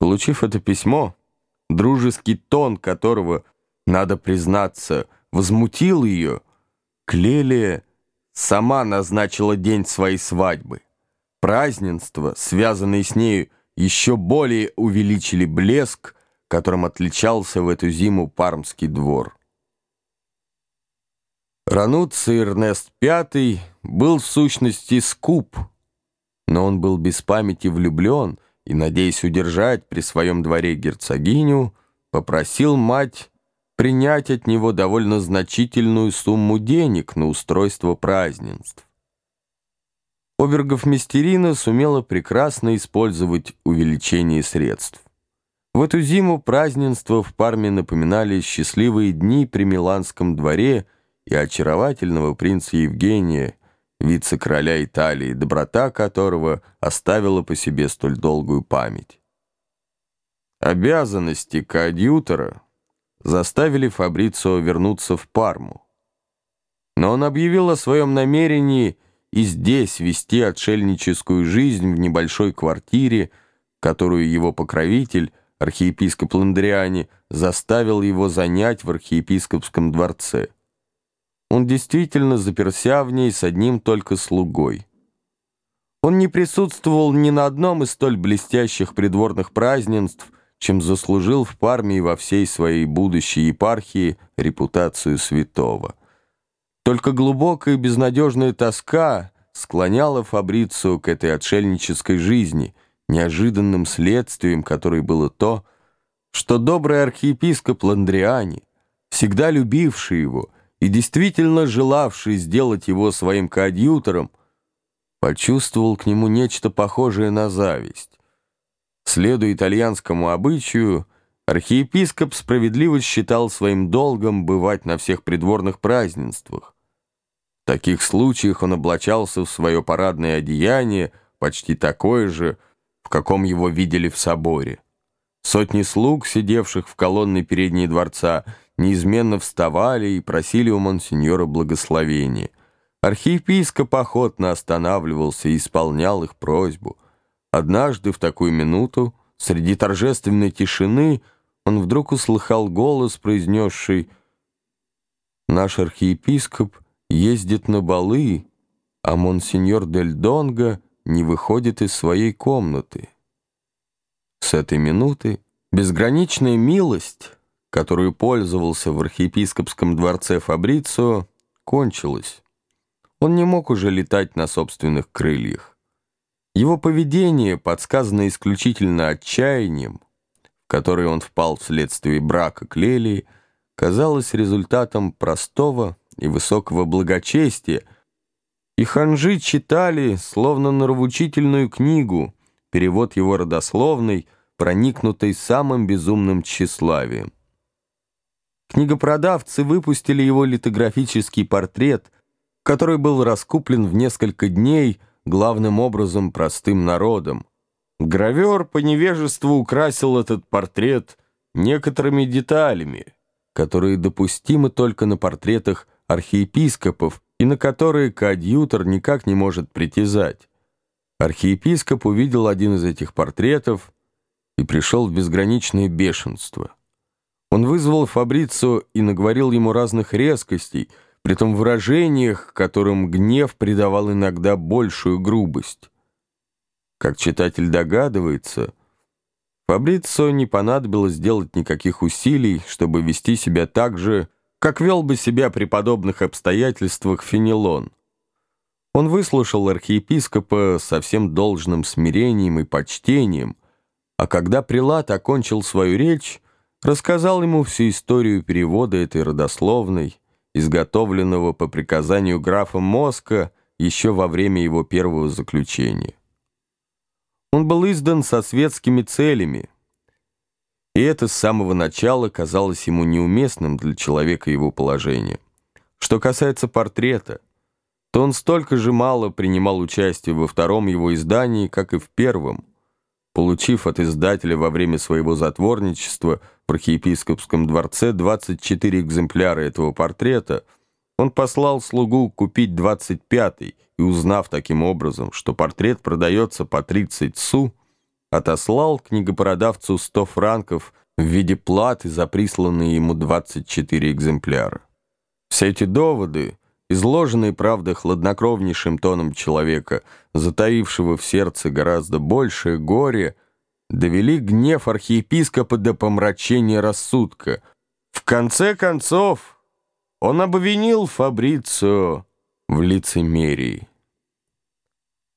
Получив это письмо, дружеский тон которого, надо признаться, возмутил ее, Клелия сама назначила день своей свадьбы. Празднества, связанные с нею, еще более увеличили блеск, которым отличался в эту зиму Пармский двор. Рануций Эрнест V был в сущности скуп, но он был без памяти влюблен и, надеясь удержать при своем дворе герцогиню, попросил мать принять от него довольно значительную сумму денег на устройство празднеств. Обергов Мистерина сумела прекрасно использовать увеличение средств. В эту зиму празднества в Парме напоминали счастливые дни при Миланском дворе и очаровательного принца Евгения, вице-короля Италии, доброта которого оставила по себе столь долгую память. Обязанности коадьютора заставили Фабрицио вернуться в Парму. Но он объявил о своем намерении и здесь вести отшельническую жизнь в небольшой квартире, которую его покровитель, архиепископ Ландриани, заставил его занять в архиепископском дворце. Он действительно заперся в ней с одним только слугой. Он не присутствовал ни на одном из столь блестящих придворных празднеств, чем заслужил в Парме и во всей своей будущей епархии репутацию святого. Только глубокая и безнадежная тоска склоняла Фабрицию к этой отшельнической жизни, неожиданным следствием которой было то, что добрый архиепископ Ландриани, всегда любивший его и действительно желавший сделать его своим коадьютором, почувствовал к нему нечто похожее на зависть. Следуя итальянскому обычаю, архиепископ справедливо считал своим долгом бывать на всех придворных празднествах. В таких случаях он облачался в свое парадное одеяние, почти такое же, в каком его видели в соборе. Сотни слуг, сидевших в колонной передней дворца, неизменно вставали и просили у монсеньора благословения. Архиепископ охотно останавливался и исполнял их просьбу — Однажды в такую минуту, среди торжественной тишины, он вдруг услыхал голос, произнесший «Наш архиепископ ездит на балы, а монсеньор Дель Донго не выходит из своей комнаты». С этой минуты безграничная милость, которую пользовался в архиепископском дворце Фабрицио, кончилась. Он не мог уже летать на собственных крыльях. Его поведение, подсказано исключительно отчаянием, в которое он впал вследствие брака Клелии, казалось результатом простого и высокого благочестия, и ханжи читали, словно нравоучительную книгу, перевод его родословной, проникнутой самым безумным тщеславием. Книгопродавцы выпустили его литографический портрет, который был раскуплен в несколько дней – главным образом простым народом. Гравер по невежеству украсил этот портрет некоторыми деталями, которые допустимы только на портретах архиепископов и на которые коадьютор никак не может притязать. Архиепископ увидел один из этих портретов и пришел в безграничное бешенство. Он вызвал Фабрицу и наговорил ему разных резкостей — при том выражениях, которым гнев придавал иногда большую грубость. Как читатель догадывается, Фабрицо не понадобилось делать никаких усилий, чтобы вести себя так же, как вел бы себя при подобных обстоятельствах Фенелон. Он выслушал архиепископа со всем должным смирением и почтением, а когда прилад окончил свою речь, рассказал ему всю историю перевода этой родословной, изготовленного по приказанию графа Моска еще во время его первого заключения. Он был издан со светскими целями, и это с самого начала казалось ему неуместным для человека его положения. Что касается портрета, то он столько же мало принимал участие во втором его издании, как и в первом, получив от издателя во время своего затворничества в архиепископском дворце 24 экземпляра этого портрета, он послал слугу купить 25-й, и узнав таким образом, что портрет продается по 30 су, отослал книгопродавцу 100 франков в виде платы за присланные ему 24 экземпляра. Все эти доводы, изложенные, правда, хладнокровнейшим тоном человека, затаившего в сердце гораздо большее горе, довели гнев архиепископа до помрачения рассудка. В конце концов, он обвинил Фабрицио в лицемерии.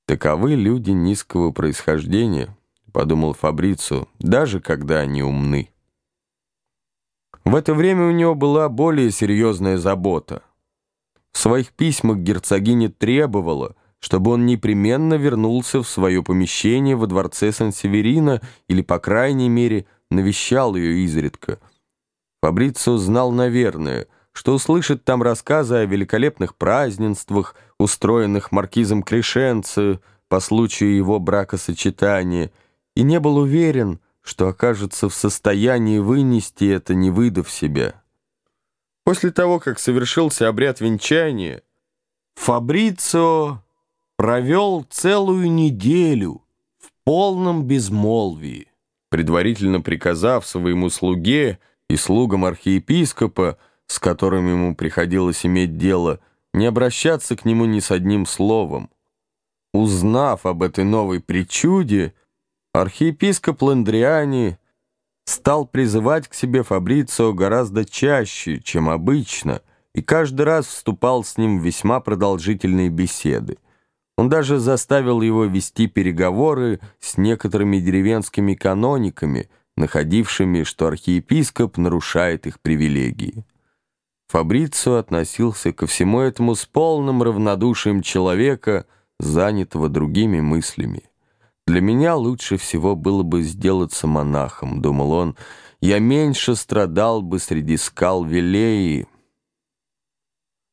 «Таковы люди низкого происхождения», — подумал Фабрицио, «даже когда они умны». В это время у него была более серьезная забота. В своих письмах герцогиня требовала, чтобы он непременно вернулся в свое помещение во дворце Сан-Северина или, по крайней мере, навещал ее изредка. Фабрицио знал, наверное, что услышит там рассказы о великолепных празднествах, устроенных маркизом Крешенци по случаю его бракосочетания, и не был уверен, что окажется в состоянии вынести это, не выдав себя. После того, как совершился обряд венчания, Фабрицио провел целую неделю в полном безмолвии, предварительно приказав своему слуге и слугам архиепископа, с которыми ему приходилось иметь дело, не обращаться к нему ни с одним словом. Узнав об этой новой причуде, архиепископ Ландриани стал призывать к себе Фабрицио гораздо чаще, чем обычно, и каждый раз вступал с ним в весьма продолжительные беседы. Он даже заставил его вести переговоры с некоторыми деревенскими канониками, находившими, что архиепископ нарушает их привилегии. Фабрицио относился ко всему этому с полным равнодушием человека, занятого другими мыслями. «Для меня лучше всего было бы сделаться монахом», — думал он. «Я меньше страдал бы среди скал Вилеи».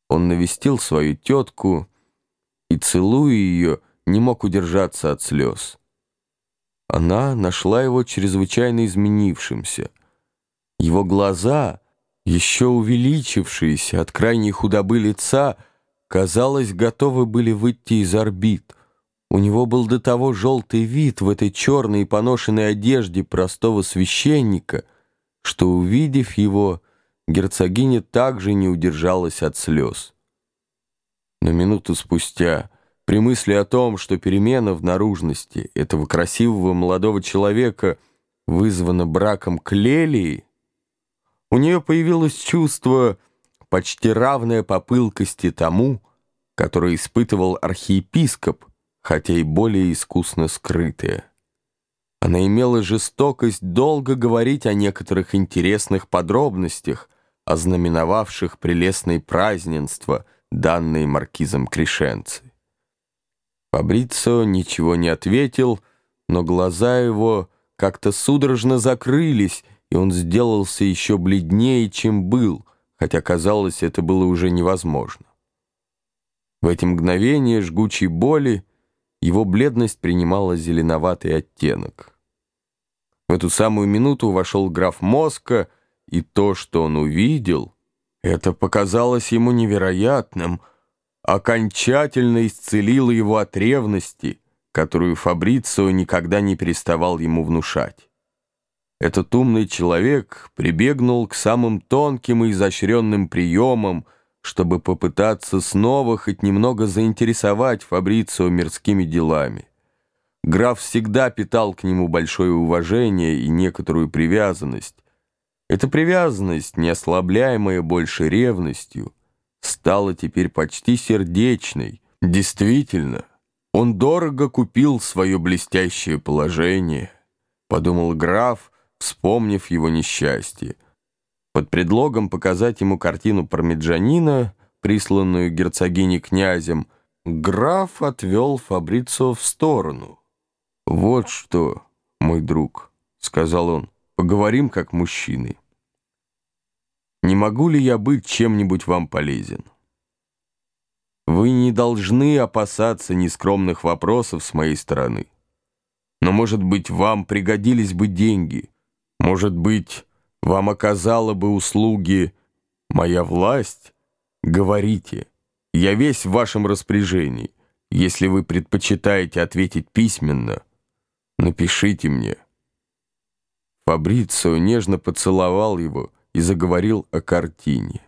Он навестил свою тетку и, целуя ее, не мог удержаться от слез. Она нашла его чрезвычайно изменившимся. Его глаза — еще увеличившиеся от крайней худобы лица, казалось, готовы были выйти из орбит. У него был до того желтый вид в этой черной и поношенной одежде простого священника, что, увидев его, герцогиня также не удержалась от слез. Но минуту спустя, при мысли о том, что перемена в наружности этого красивого молодого человека вызвана браком Клелии, у нее появилось чувство, почти равное по пылкости тому, которое испытывал архиепископ, хотя и более искусно скрытое. Она имела жестокость долго говорить о некоторых интересных подробностях, ознаменовавших прелестные празднества, данные маркизом Крешенци. Фабрицио ничего не ответил, но глаза его как-то судорожно закрылись, и он сделался еще бледнее, чем был, хотя, казалось, это было уже невозможно. В эти мгновения жгучей боли его бледность принимала зеленоватый оттенок. В эту самую минуту вошел граф Моска, и то, что он увидел, это показалось ему невероятным, окончательно исцелило его от ревности, которую Фабрицио никогда не переставал ему внушать. Этот умный человек прибегнул к самым тонким и изощренным приемам, чтобы попытаться снова хоть немного заинтересовать Фабрицио мирскими делами. Граф всегда питал к нему большое уважение и некоторую привязанность. Эта привязанность, не ослабляемая больше ревностью, стала теперь почти сердечной. Действительно, он дорого купил свое блестящее положение, подумал граф, вспомнив его несчастье. Под предлогом показать ему картину Пармиджанина, присланную герцогиней князем, граф отвел Фабрицо в сторону. «Вот что, мой друг», — сказал он, — «поговорим как мужчины. Не могу ли я быть чем-нибудь вам полезен? Вы не должны опасаться нескромных вопросов с моей стороны. Но, может быть, вам пригодились бы деньги — может быть, вам оказала бы услуги моя власть? Говорите, я весь в вашем распоряжении, если вы предпочитаете ответить письменно. Напишите мне». Фабрицио нежно поцеловал его и заговорил о картине.